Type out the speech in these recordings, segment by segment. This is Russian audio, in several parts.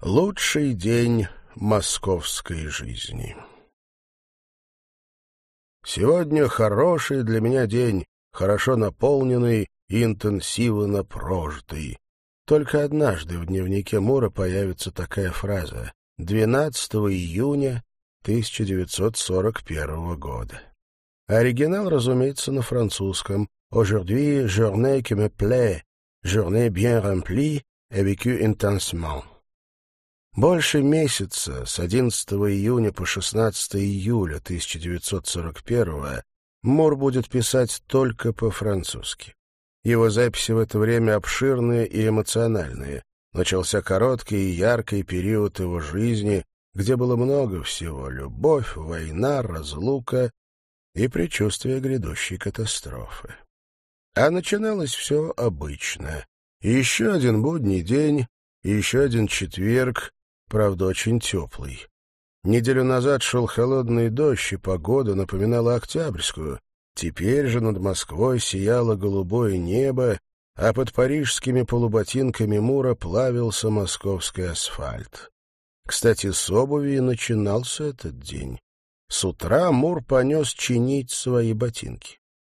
Лучший день московской жизни. Сегодня хороший для меня день, хорошо наполненный и интенсивно прожитый. Только однажды в дневнике Мура появится такая фраза. 12 июня 1941 года. Оригинал, разумеется, на французском. «Aujourd'hui, journée qui me plaît, journée bien remplie et vécue intensement». Больше месяца, с 11 июня по 16 июля 1941 Мур будет писать только по-французски. Его записи в это время обширные и эмоциональные. Начался короткий и яркий период его жизни, где было много всего — любовь, война, разлука и предчувствие грядущей катастрофы. А начиналось все обычно. Еще один будний день, еще один четверг, правда, очень теплый. Неделю назад шел холодный дождь, и погода напоминала октябрьскую. Теперь же над Москвой сияло голубое небо, а под парижскими полуботинками Мура плавился московский асфальт. Кстати, с обуви начинался этот день. С утра Мур понес чинить свои ботинки.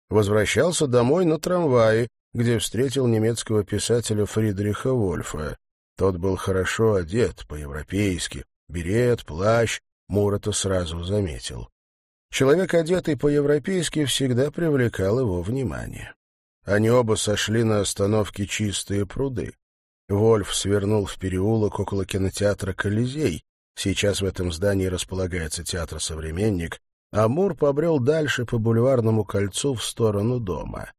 Возвращался домой на трамвае, где встретил немецкого писателя Фридриха Вольфа. Тот был хорошо одет, по-европейски. Берет, плащ, Мур это сразу заметил. Человек, одетый по-европейски, всегда привлекал его внимание. Они оба сошли на остановке «Чистые пруды». Вольф свернул в переулок около кинотеатра «Колизей». Сейчас в этом здании располагается театр «Современник», а Мур побрел дальше по бульварному кольцу в сторону дома.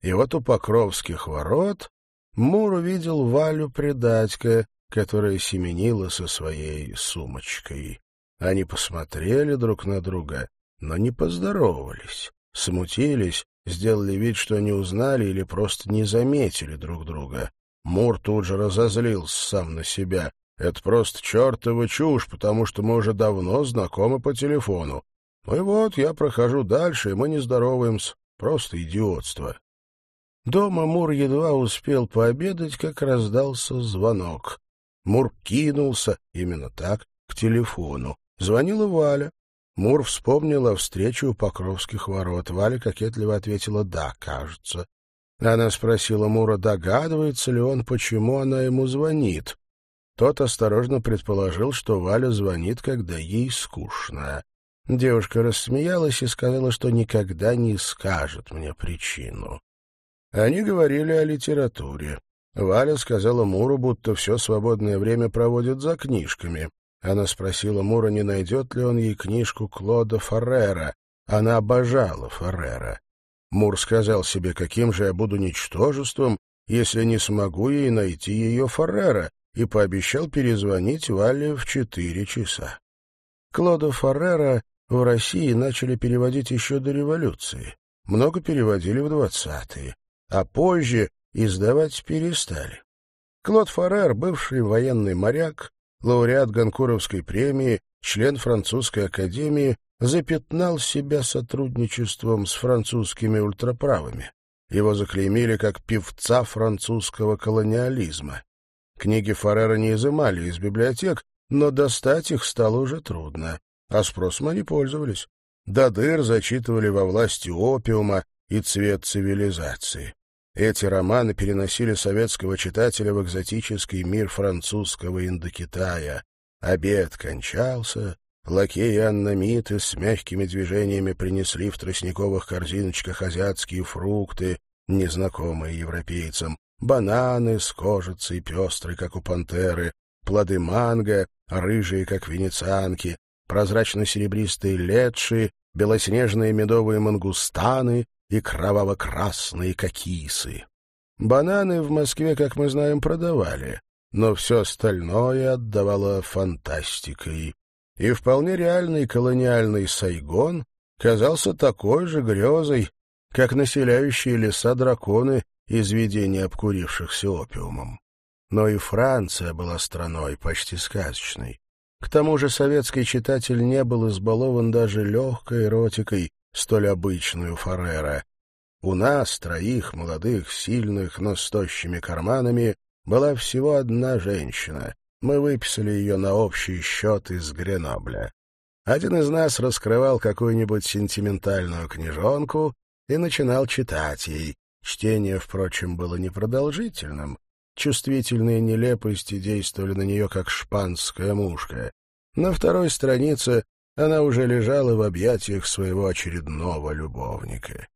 И вот у Покровских ворот Мур увидел Валю Предатько, которая семенила со своей сумочкой. Они посмотрели друг на друга, но не поздоровались, смутились, сделали вид, что не узнали или просто не заметили друг друга. Мур тут же разозлился сам на себя. Это просто чертова чушь, потому что мы уже давно знакомы по телефону. Ну и вот я прохожу дальше, и мы не здороваемся. Просто идиотство. Дома Мур едва успел пообедать, как раздался звонок. Мур кинулся, именно так, к телефону. Звонила Валя. Мур вспомнил о встрече у Покровских ворот. Валя кокетливо ответила «да, кажется». Она спросила Мура, догадывается ли он, почему она ему звонит. Тот осторожно предположил, что Валя звонит, когда ей скучно. Девушка рассмеялась и сказала, что никогда не скажет мне причину. Они говорили о литературе. Валя сказала Муру, будто все свободное время проводит за книжками. Она спросила Мура, не найдет ли он ей книжку Клода Форрера. Она обожала Форрера. Мур сказал себе, каким же я буду ничтожеством, если не смогу ей найти ее Форрера, и пообещал перезвонить Вале в четыре часа. Клода Форрера в России начали переводить еще до революции. Много переводили в двадцатые а позже издавать перестали. Клод Фарер, бывший военный моряк, лауреат Ганкуровской премии, член французской академии, запятнал себя сотрудничеством с французскими ультраправыми. Его заклеймили как певца французского колониализма. Книги Фарера не изымали из библиотек, но достать их стало уже трудно, а спросом они пользовались. Дадыр зачитывали во власти опиума и цвет цивилизации. Эти романы переносили советского читателя в экзотический мир французского Индокитая. Обед кончался, лакеи аннамиты с мягкими движениями принесли в тростниковых корзиночках азиатские фрукты, незнакомые европейцам, бананы с кожицей пестрой, как у пантеры, плоды манго, рыжие, как венецианки, прозрачно-серебристые летши, белоснежные медовые мангустаны, и кроваво-красные кокисы. Бананы в Москве, как мы знаем, продавали, но все остальное отдавало фантастикой. И вполне реальный колониальный Сайгон казался такой же грезой, как населяющие леса драконы из видения обкурившихся опиумом. Но и Франция была страной почти сказочной. К тому же советский читатель не был избалован даже легкой эротикой, столь обычную Фаррера. У нас, троих, молодых, сильных, но с тощими карманами, была всего одна женщина, Мы выписали ее на общий счет из Гренобля. Один из нас раскрывал какую-нибудь сентиментальную книжонку и начинал читать ей. Чтение, впрочем, было непродолжительным. Чувствительные нелепости действовали на нее, как шпанская мушка. На второй странице она уже лежала в объятиях своего очередного любовника.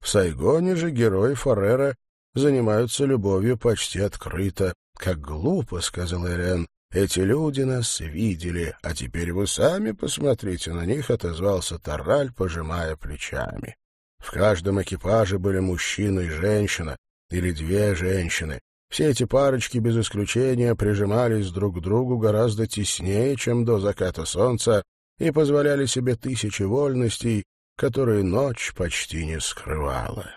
В Сайгоне же герои Форера занимаются любовью почти открыто. «Как глупо», — сказал Эрен, — «эти люди нас видели, а теперь вы сами посмотрите на них», — отозвался Тараль, пожимая плечами. В каждом экипаже были мужчина и женщина, или две женщины. Все эти парочки без исключения прижимались друг к другу гораздо теснее, чем до заката солнца, и позволяли себе тысячи вольностей, которые ночь почти не скрывала.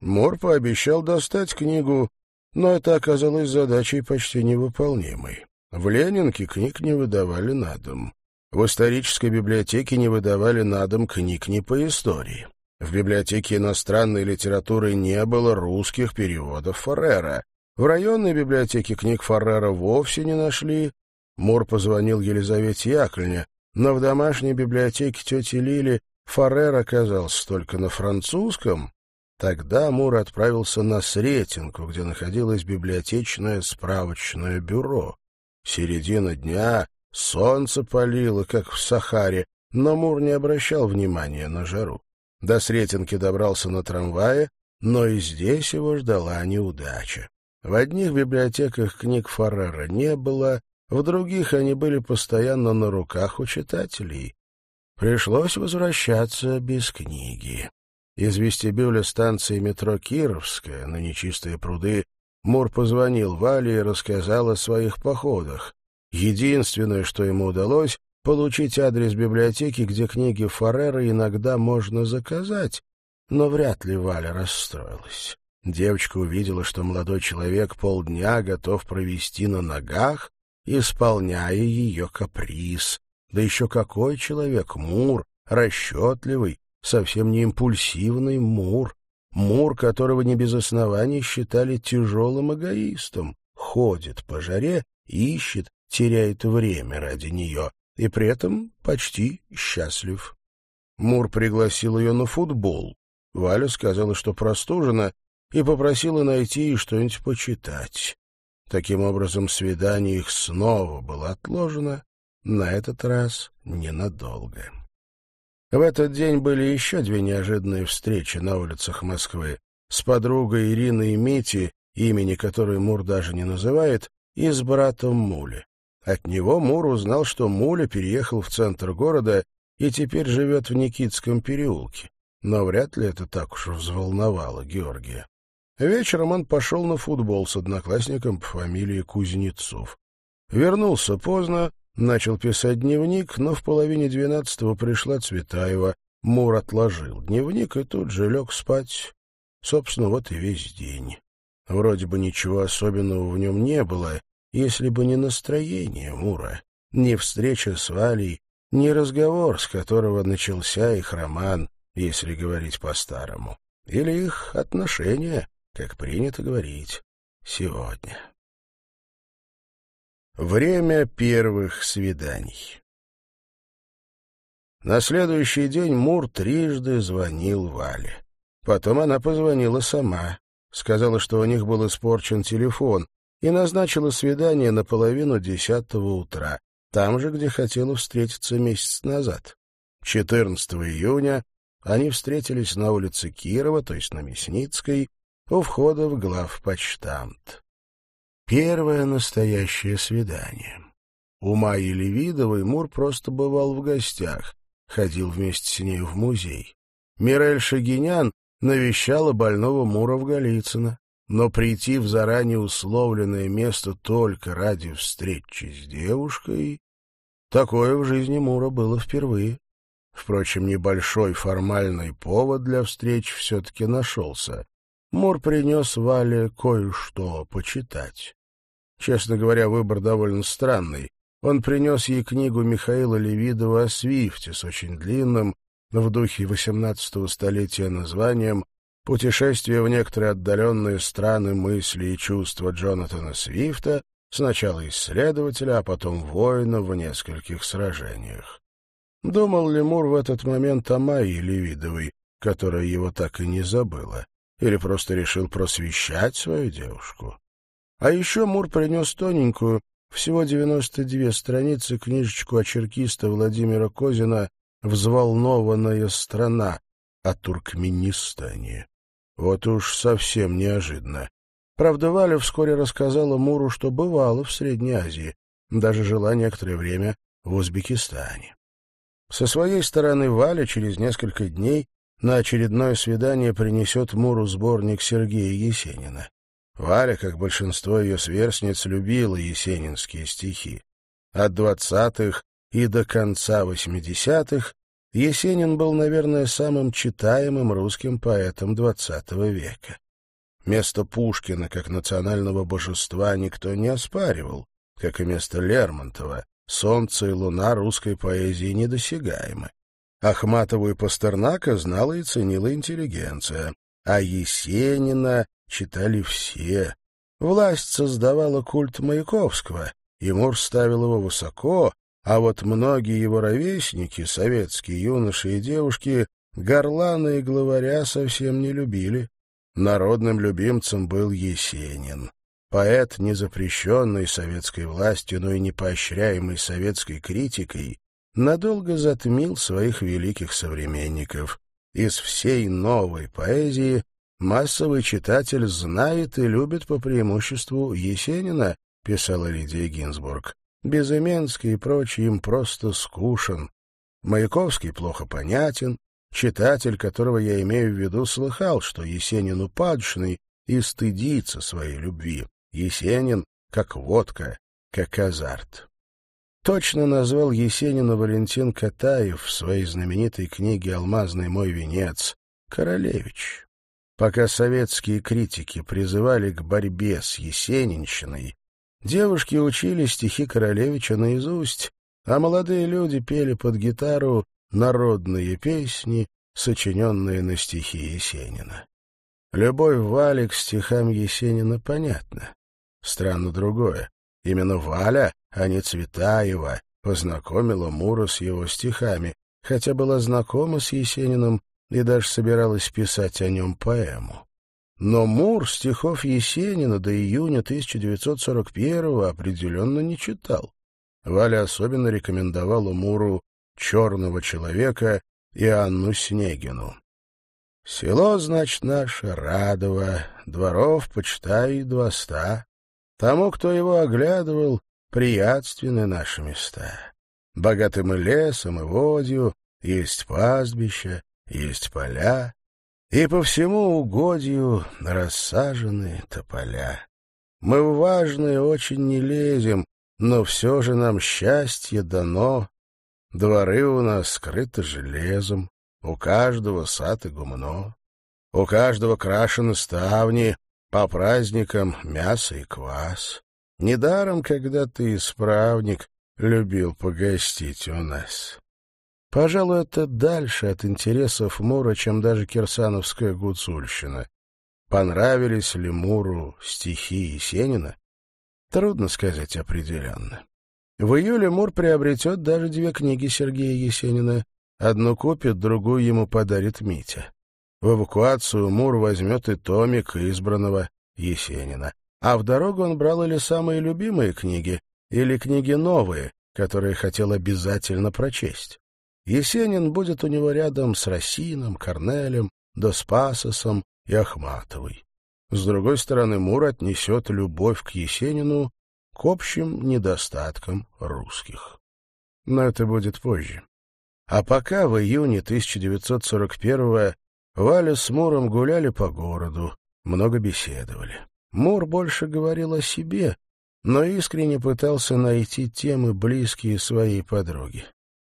Мур пообещал достать книгу, но это оказалось задачей почти невыполнимой. В Ленинке книг не выдавали на дом. В исторической библиотеке не выдавали на дом книг не по истории. В библиотеке иностранной литературы не было русских переводов Форера. В районной библиотеке книг Форера вовсе не нашли. Мур позвонил Елизавете Яковлевне, но в домашней библиотеке тети Лили Форер оказался только на французском. Тогда Мур отправился на Сретенку, где находилось библиотечное справочное бюро. Середина дня, солнце палило, как в Сахаре, но Мур не обращал внимания на жару. До Сретенки добрался на трамвае, но и здесь его ждала неудача. В одних библиотеках книг Фаррера не было, в других они были постоянно на руках у читателей. Пришлось возвращаться без книги. Из вестибюля станции метро «Кировская» на нечистые пруды Мур позвонил Вале и рассказал о своих походах. Единственное, что ему удалось, получить адрес библиотеки, где книги Фаррера иногда можно заказать, но вряд ли Валя расстроилась. Девочка увидела, что молодой человек полдня готов провести на ногах, исполняя ее каприз. Да еще какой человек, Мур, расчетливый, совсем не импульсивный Мур. Мур, которого не без оснований считали тяжелым эгоистом, ходит по жаре, ищет, теряет время ради нее, и при этом почти счастлив. Мур пригласил ее на футбол. Валя сказала, что простужена, и попросила найти что-нибудь почитать. Таким образом, свидание их снова было отложено, на этот раз ненадолго. В этот день были еще две неожиданные встречи на улицах Москвы с подругой Ириной Мити, имени которой Мур даже не называет, и с братом Мули. От него Мур узнал, что Муля переехал в центр города и теперь живет в Никитском переулке. Но вряд ли это так уж взволновало Георгия. Вечером он пошел на футбол с одноклассником по фамилии Кузнецов. Вернулся поздно, начал писать дневник, но в половине двенадцатого пришла Цветаева. Мур отложил дневник и тут же лег спать. Собственно, вот и весь день. Вроде бы ничего особенного в нем не было, если бы не настроение Мура, не встреча с Валей, не разговор, с которого начался их роман, если говорить по-старому, или их отношения, как принято говорить сегодня. Время первых свиданий На следующий день Мур трижды звонил Вале. Потом она позвонила сама. Сказала, что у них был испорчен телефон, и назначила свидание на половину десятого утра, там же, где хотела встретиться месяц назад. 14 июня они встретились на улице Кирова, то есть на Мясницкой, у входа в главпочтамт. Первое настоящее свидание. У Майи Левидовой Мур просто бывал в гостях, ходил вместе с ней в музей. Мирель Шагинян навещала больного Мура в Голицыно но прийти в заранее условленное место только ради встречи с девушкой — такое в жизни Мура было впервые. Впрочем, небольшой формальный повод для встреч все-таки нашелся. Мур принес Вале кое-что почитать. Честно говоря, выбор довольно странный. Он принес ей книгу Михаила Левидова о Свифте с очень длинным, в духе XVIII столетия названием Путешествие в некоторые отдаленные страны мысли и чувства Джонатана Свифта сначала исследователя, а потом воина в нескольких сражениях. Думал ли Мур в этот момент о Майе Левидовой, которая его так и не забыла, или просто решил просвещать свою девушку? А еще Мур принес тоненькую, всего 92 страницы, книжечку о черкиста Владимира Козина «Взволнованная страна» о Туркменистане. Вот уж совсем неожиданно. Правда, Валя вскоре рассказала Муру, что бывала в Средней Азии, даже жила некоторое время в Узбекистане. Со своей стороны Валя через несколько дней на очередное свидание принесет Муру сборник Сергея Есенина. Валя, как большинство ее сверстниц, любила есенинские стихи. От двадцатых и до конца восьмидесятых Есенин был, наверное, самым читаемым русским поэтом XX века. Место Пушкина как национального божества никто не оспаривал, как и место Лермонтова. Солнце и луна русской поэзии недосягаемы. Ахматову и Пастернака знала и ценила интеллигенция, а Есенина читали все. Власть создавала культ Маяковского, и Мур ставил его высоко, а вот многие его ровесники, советские юноши и девушки, горлана и главаря совсем не любили. Народным любимцем был Есенин. Поэт, не запрещенный советской властью, но и не поощряемый советской критикой, надолго затмил своих великих современников. Из всей новой поэзии Массовый читатель знает и любит по преимуществу Есенина, писала Лидия Гинзбург. Безыменский и прочий им просто скушен. Маяковский плохо понятен. Читатель, которого я имею в виду, слыхал, что Есенин упадочный и стыдится своей любви. Есенин как водка, как азарт. Точно назвал Есенина Валентин Катаев в своей знаменитой книге «Алмазный мой венец» Королевич. Пока советские критики призывали к борьбе с Есенинщиной, девушки учили стихи Королевича наизусть, а молодые люди пели под гитару народные песни, сочиненные на стихи Есенина. Любовь Вали к стихам Есенина понятна. Странно другое. Именно Валя, а Цветаева, познакомила Мура с его стихами, хотя была знакома с Есениным и даже собиралась писать о нем поэму. Но Мур стихов Есенина до июня 1941-го определенно не читал. Валя особенно рекомендовала Муру «Черного человека» и Анну Снегину. «Село, значит, наше, Радово, дворов, почитай, два ста. Тому, кто его оглядывал, приятственны наши места. Богатым и лесом, и водью, есть пастбища, есть поля, и по всему угодью рассажены тополя. Мы в важные очень не лезем, но все же нам счастье дано. Дворы у нас скрыты железом, у каждого сад и гумно. У каждого крашены ставни, по праздникам мясо и квас. Недаром, когда ты исправник, любил погостить у нас. Пожалуй, это дальше от интересов Мура, чем даже кирсановская гуцульщина. Понравились ли Муру стихи Есенина? Трудно сказать определенно. В июле Мур приобретет даже две книги Сергея Есенина. Одну купит, другую ему подарит Митя. В эвакуацию Мур возьмет и томик избранного Есенина. А в дорогу он брал или самые любимые книги, или книги новые, которые хотел обязательно прочесть. Есенин будет у него рядом с Росином, Корнелем, Доспасосом и Ахматовой. С другой стороны, Мур отнесет любовь к Есенину к общим недостаткам русских. Но это будет позже. А пока в июне 1941-го Валя с Муром гуляли по городу, много беседовали. Мур больше говорил о себе, но искренне пытался найти темы, близкие своей подруге.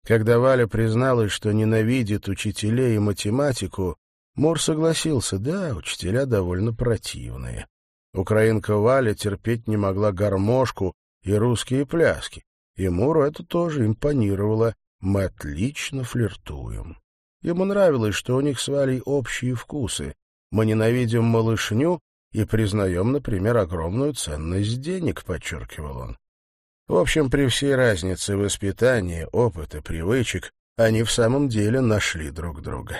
Когда Валя призналась, что ненавидит учителей и математику, Мур согласился, да, учителя довольно противные. Украинка Валя терпеть не могла гармошку и русские пляски, и Муру это тоже импонировало, мы отлично флиртуем. Ему нравилось, что у них с Валей общие вкусы. Мы ненавидим малышню и признаем, например, огромную ценность денег, подчеркивал он. В общем, при всей разнице воспитания, опыта, привычек, они в самом деле нашли друг друга.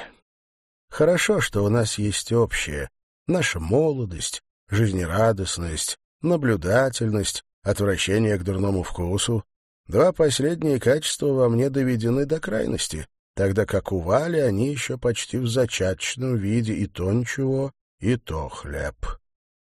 Хорошо, что у нас есть общее. Наша молодость, жизнерадостность, наблюдательность, отвращение к дурному вкусу. Два последние качества во мне доведены до крайности, тогда как у Вали они еще почти в зачаточном виде и то ничего, и то хлеб.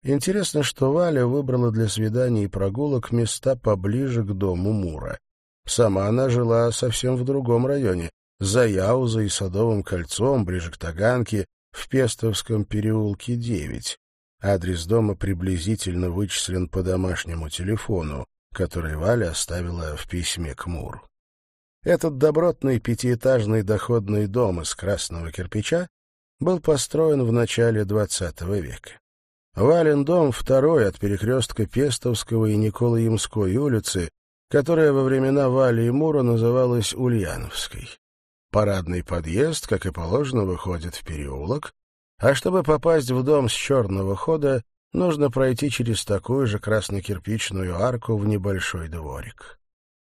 Интересно, что Валя выбрала для свиданий и прогулок места поближе к дому Мура. Сама она жила совсем в другом районе, за Яузой и Садовым кольцом, ближе к Таганке, в Пестовском переулке 9. Адрес дома приблизительно вычислен по домашнему телефону, который Валя оставила в письме к Муру. Этот добротный пятиэтажный доходный дом из красного кирпича был построен в начале XX века. Вален дом второй от перекрестка Пестовского и Николаемской улицы, которая во времена Вали и Мура называлась Ульяновской. Парадный подъезд, как и положено, выходит в переулок, а чтобы попасть в дом с черного хода, нужно пройти через такую же краснокирпичную арку в небольшой дворик.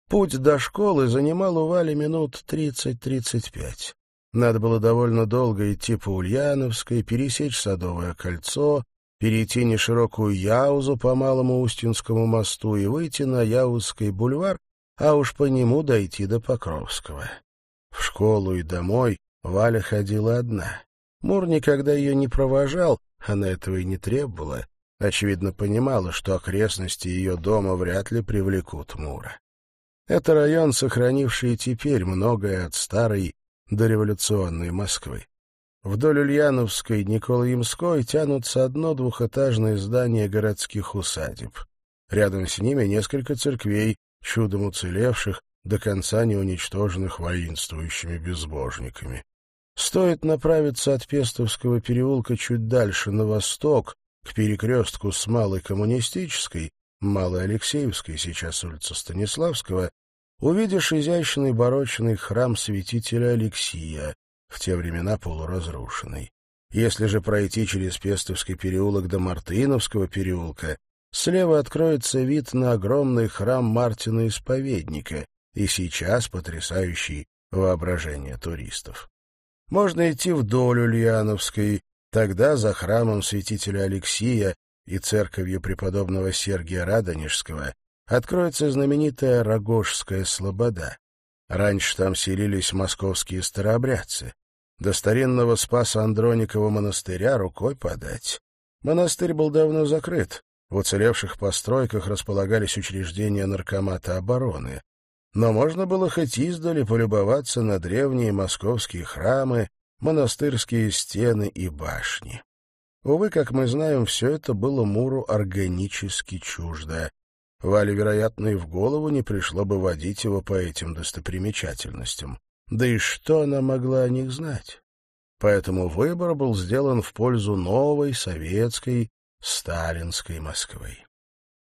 Путь до школы занимал у Вали минут тридцать-тридцать пять. Надо было довольно долго идти по Ульяновской, пересечь Садовое кольцо, перейти неширокую Яузу по Малому Устинскому мосту и выйти на Яузский бульвар, а уж по нему дойти до Покровского. В школу и домой Валя ходила одна. Мур никогда ее не провожал, она этого и не требовала. Очевидно, понимала, что окрестности ее дома вряд ли привлекут Мура. Это район, сохранивший теперь многое от старой дореволюционной Москвы. Вдоль Ульяновской и Николаемской тянутся одно-двухэтажные здания городских усадеб. Рядом с ними несколько церквей, чудом уцелевших, до конца не уничтоженных воинствующими безбожниками. Стоит направиться от Пестовского переулка чуть дальше, на восток, к перекрестку с Малой Коммунистической, Малой Алексеевской, сейчас улица Станиславского, увидишь изящный барочный храм святителя Алексия, в те времена полуразрушенный. Если же пройти через Пестовский переулок до Мартыновского переулка, слева откроется вид на огромный храм Мартина Исповедника, и сейчас потрясающий воображение туристов. Можно идти вдоль Ульяновской, тогда за храмом святителя Алексия и церковью преподобного Сергия Радонежского откроется знаменитая Рогожская слобода. Раньше там селились московские старообрядцы. До старинного Спаса Андроникова монастыря рукой подать. Монастырь был давно закрыт. В уцелевших постройках располагались учреждения наркомата обороны. Но можно было хоть издали полюбоваться на древние московские храмы, монастырские стены и башни. Увы, как мы знаем, все это было Муру органически чуждо. Вале, вероятно, и в голову не пришло бы водить его по этим достопримечательностям. Да и что она могла о них знать? Поэтому выбор был сделан в пользу новой советской сталинской Москвы.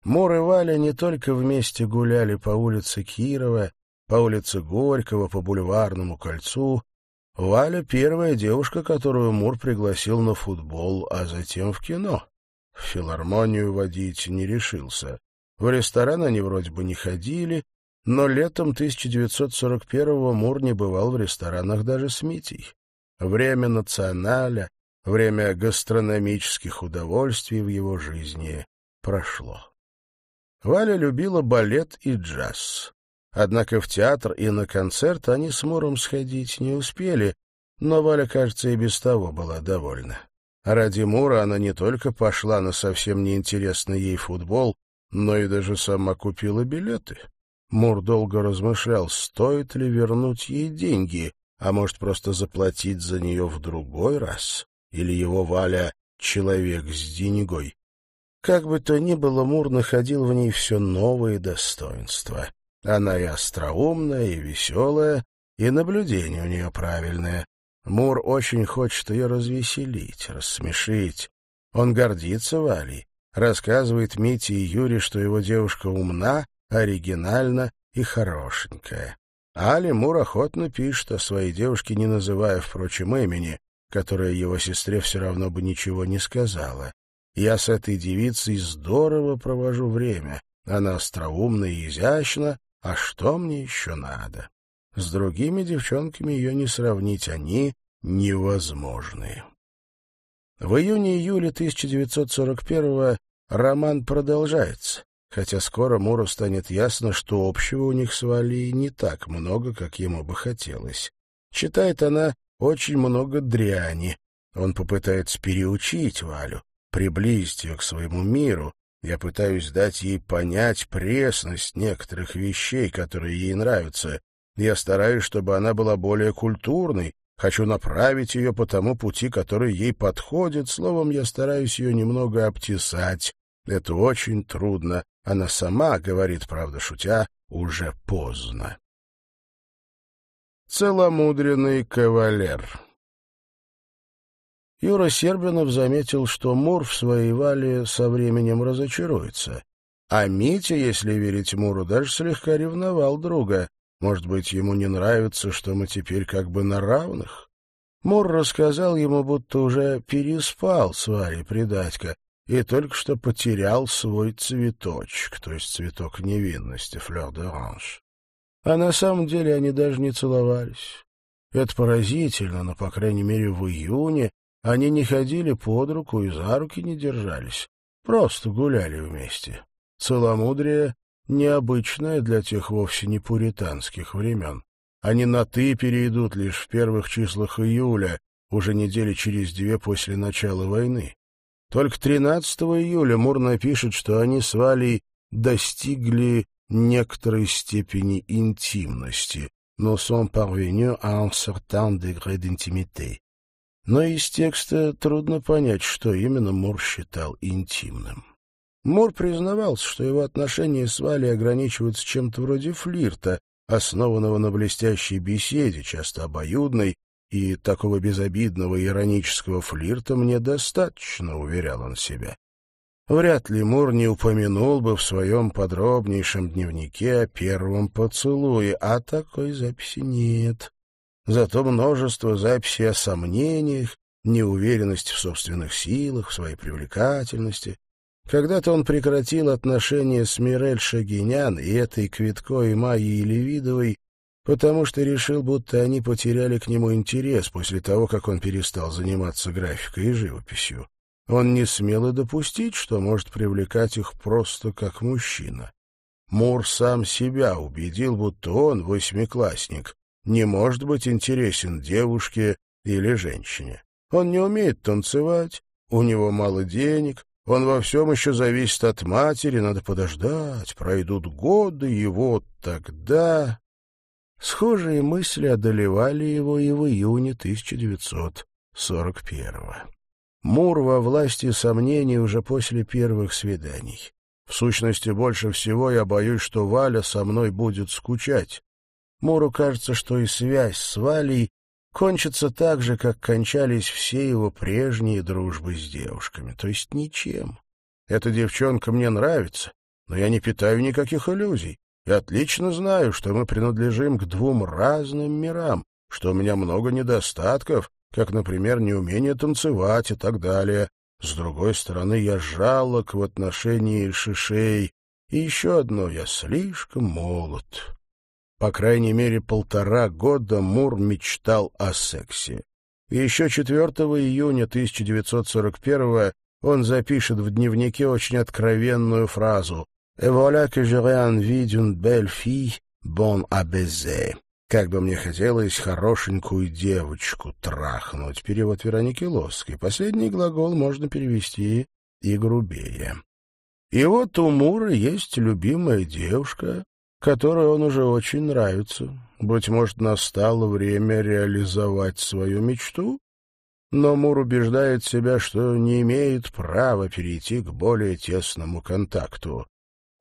Мур и Валя не только вместе гуляли по улице Кирова, по улице Горького, по бульварному кольцу. Валя — первая девушка, которую Мур пригласил на футбол, а затем в кино. В филармонию водить не решился. В ресторан они вроде бы не ходили, но летом 1941-го Мур не бывал в ресторанах даже с Митей. Время националя, время гастрономических удовольствий в его жизни прошло. Валя любила балет и джаз. Однако в театр и на концерт они с Муром сходить не успели, но Валя, кажется, и без того была довольна. Ради Мура она не только пошла на совсем неинтересный ей футбол, но и даже сама купила билеты. Мур долго размышлял, стоит ли вернуть ей деньги, а может, просто заплатить за нее в другой раз? Или его Валя — человек с деньгой? Как бы то ни было, Мур находил в ней все новые достоинства. Она и остроумная, и веселая, и наблюдение у нее правильное. Мур очень хочет ее развеселить, рассмешить. Он гордится Валей, рассказывает Мите и Юре, что его девушка умна, оригинальна и хорошенькая. Али Мур охотно пишет о своей девушке, не называя, впрочем, имени, которое его сестре все равно бы ничего не сказала. Я с этой девицей здорово провожу время. Она остроумна и изящна, а что мне еще надо? С другими девчонками ее не сравнить, они невозможны. В июне-июле 1941-го роман продолжается, хотя скоро Муру станет ясно, что общего у них с Валей не так много, как ему бы хотелось. Читает она очень много дряни. Он попытается переучить Валю, приблизить ее к своему миру. Я пытаюсь дать ей понять пресность некоторых вещей, которые ей нравятся. Я стараюсь, чтобы она была более культурной, Хочу направить ее по тому пути, который ей подходит. Словом, я стараюсь ее немного обтесать. Это очень трудно. Она сама говорит, правда шутя, уже поздно. Целомудренный кавалер Юра Сербинов заметил, что Мур в своей вале со временем разочаруется. А Митя, если верить Муру, даже слегка ревновал друга. Может быть, ему не нравится, что мы теперь как бы на равных? Мур рассказал ему, будто уже переспал с Варей Придатько и только что потерял свой цветочек, то есть цветок невинности, флёр д'оранж. А на самом деле они даже не целовались. Это поразительно, но, по крайней мере, в июне они не ходили под руку и за руки не держались, просто гуляли вместе. Целомудрие необычное для тех вовсе не пуританских времен. Они на «ты» перейдут лишь в первых числах июля, уже недели через две после начала войны. Только 13 июля Мур напишет, что они с Валей достигли некоторой степени интимности, но sont parvenus à un certain degré d'intimité. Но из текста трудно понять, что именно Мур считал интимным. Мур признавался, что его отношения с Валей ограничиваются чем-то вроде флирта, основанного на блестящей беседе, часто обоюдной, и такого безобидного иронического флирта мне достаточно, уверял он себя. Вряд ли Мур не упомянул бы в своем подробнейшем дневнике о первом поцелуе, а такой записи нет. Зато множество записей о сомнениях, неуверенности в собственных силах, в своей привлекательности, когда-то он прекратил отношения с Мирель Шагинян и этой Квитко и Майей Левидовой, потому что решил, будто они потеряли к нему интерес после того, как он перестал заниматься графикой и живописью. Он не смел и допустить, что может привлекать их просто как мужчина. Мур сам себя убедил, будто он, восьмиклассник, не может быть интересен девушке или женщине. Он не умеет танцевать, у него мало денег, он во всем еще зависит от матери, надо подождать, пройдут годы, и вот тогда... Схожие мысли одолевали его и в июне 1941-го. Мур во власти сомнений уже после первых свиданий. В сущности, больше всего я боюсь, что Валя со мной будет скучать. Муру кажется, что и связь с Валей кончится так же, как кончались все его прежние дружбы с девушками, то есть ничем. Эта девчонка мне нравится, но я не питаю никаких иллюзий. Я отлично знаю, что мы принадлежим к двум разным мирам, что у меня много недостатков, как, например, неумение танцевать и так далее. С другой стороны, я жалок в отношении шишей. И еще одно, я слишком молод. По крайней мере, полтора года Мур мечтал о сексе. И еще 4 июня 1941 он запишет в дневнике очень откровенную фразу «Et voilà que j'aurais envie d'une belle fille, bon à baiser». «Как бы мне хотелось хорошенькую девочку трахнуть». Перевод Вероники Лоской. Последний глагол можно перевести и грубее. И вот у Мура есть любимая девушка, которой он уже очень нравится. Быть может, настало время реализовать свою мечту? Но Мур убеждает себя, что не имеет права перейти к более тесному контакту.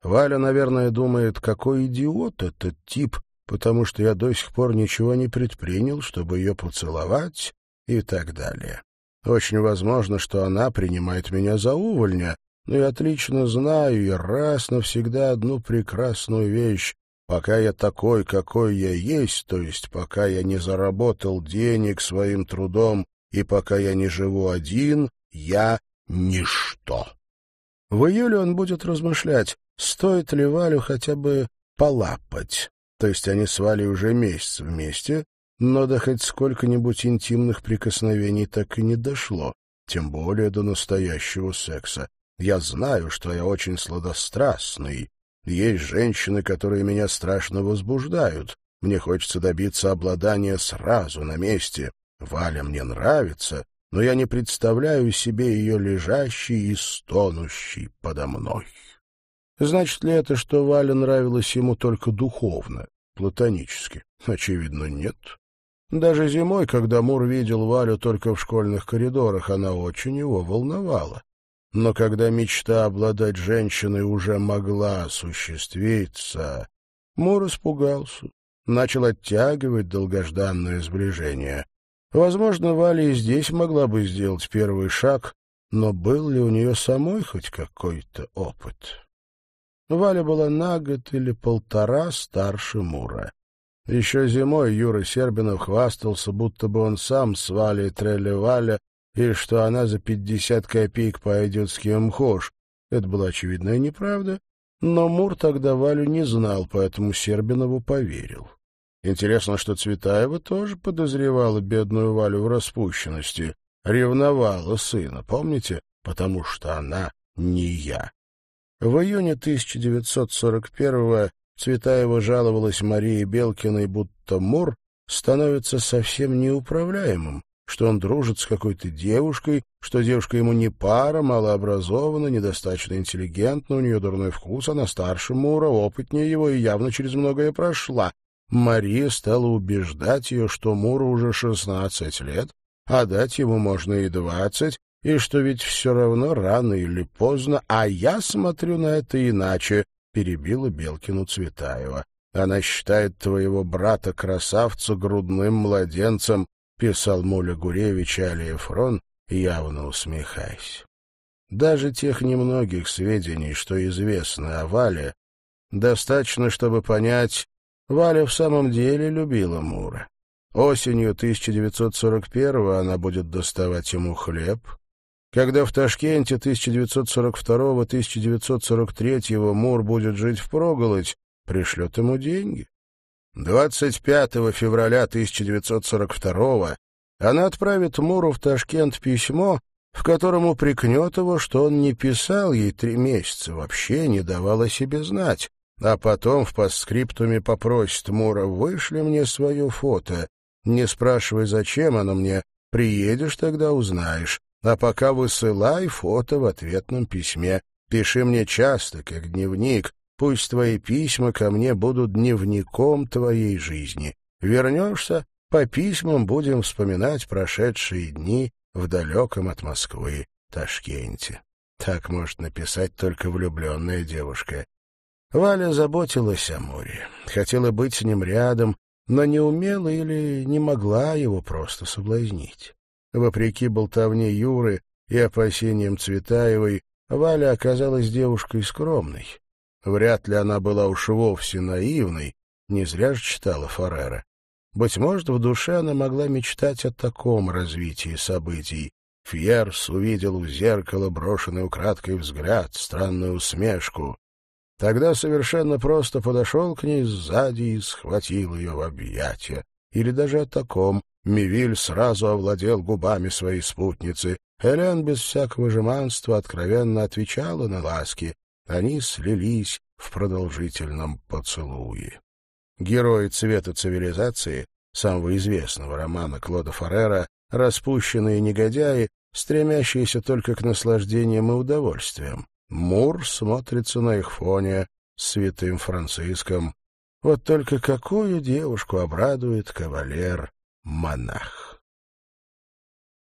Валя, наверное, думает, какой идиот этот тип, потому что я до сих пор ничего не предпринял, чтобы ее поцеловать и так далее. Очень возможно, что она принимает меня за увольня, но я отлично знаю и раз навсегда одну прекрасную вещь. Пока я такой, какой я есть, то есть пока я не заработал денег своим трудом и пока я не живу один, я ничто. В июле он будет размышлять, стоит ли Валю хотя бы полапать. То есть они с Валей уже месяц вместе, но до хоть сколько-нибудь интимных прикосновений так и не дошло, тем более до настоящего секса. Я знаю, что я очень сладострастный. Есть женщины, которые меня страшно возбуждают. Мне хочется добиться обладания сразу, на месте. Валя мне нравится, но я не представляю себе ее лежащей и стонущей подо мной. Значит ли это, что Валя нравилась ему только духовно, платонически? Очевидно, нет. Даже зимой, когда Мур видел Валю только в школьных коридорах, она очень его волновала. Но когда мечта обладать женщиной уже могла осуществиться, Мур испугался, начал оттягивать долгожданное сближение. Возможно, Валя и здесь могла бы сделать первый шаг, но был ли у нее самой хоть какой-то опыт? Валя была на год или полтора старше Мура. Еще зимой Юра Сербинов хвастался, будто бы он сам с Валей Трелли-Валя, и что она за пятьдесят копеек пойдет с кем хошь. Это была очевидная неправда, но Мур тогда Валю не знал, поэтому Сербинову поверил. Интересно, что Цветаева тоже подозревала бедную Валю в распущенности, ревновала сына, помните? Потому что она не я. В июне 1941-го Цветаева жаловалась Марии Белкиной, будто Мур становится совсем неуправляемым, что он дружит с какой-то девушкой, что девушка ему не пара, малообразована, недостаточно интеллигентна, у нее дурной вкус, она старше Мура, опытнее его и явно через многое прошла. Мария стала убеждать ее, что Муру уже шестнадцать лет, а дать ему можно и двадцать, и что ведь все равно рано или поздно, а я смотрю на это иначе, — перебила Белкину Цветаева. Она считает твоего брата-красавца грудным младенцем, — писал Муля Гуревич Алия Фрон, явно усмехаясь. Даже тех немногих сведений, что известно о Вале, достаточно, чтобы понять, Валя в самом деле любила Мура. Осенью 1941-го она будет доставать ему хлеб. Когда в Ташкенте 1942-1943-го Мур будет жить впроголодь, пришлет ему деньги. 25 февраля 1942-го она отправит Муру в Ташкент письмо, в котором упрекнет его, что он не писал ей три месяца, вообще не давал о себе знать а потом в постскриптуме попросит Мура, вышли мне свое фото. Не спрашивай, зачем оно мне, приедешь, тогда узнаешь. А пока высылай фото в ответном письме. Пиши мне часто, как дневник. Пусть твои письма ко мне будут дневником твоей жизни. Вернешься, по письмам будем вспоминать прошедшие дни в далеком от Москвы Ташкенте. Так может написать только влюбленная девушка. Валя заботилась о море, хотела быть с ним рядом, но не умела или не могла его просто соблазнить. Вопреки болтовне Юры и опасениям Цветаевой, Валя оказалась девушкой скромной. Вряд ли она была уж вовсе наивной, не зря же читала Форера. Быть может, в душе она могла мечтать о таком развитии событий. Фьерс увидел у зеркала брошенный украдкой взгляд, странную усмешку. Тогда совершенно просто подошел к ней сзади и схватил ее в объятия. Или даже о таком Мивиль сразу овладел губами своей спутницы. Элен без всякого жеманства откровенно отвечала на ласки. Они слились в продолжительном поцелуе. Герои цвета цивилизации, самого известного романа Клода Форера, распущенные негодяи, стремящиеся только к наслаждениям и удовольствиям. Мур смотрится на их фоне святым Франциском. Вот только какую девушку обрадует кавалер-монах?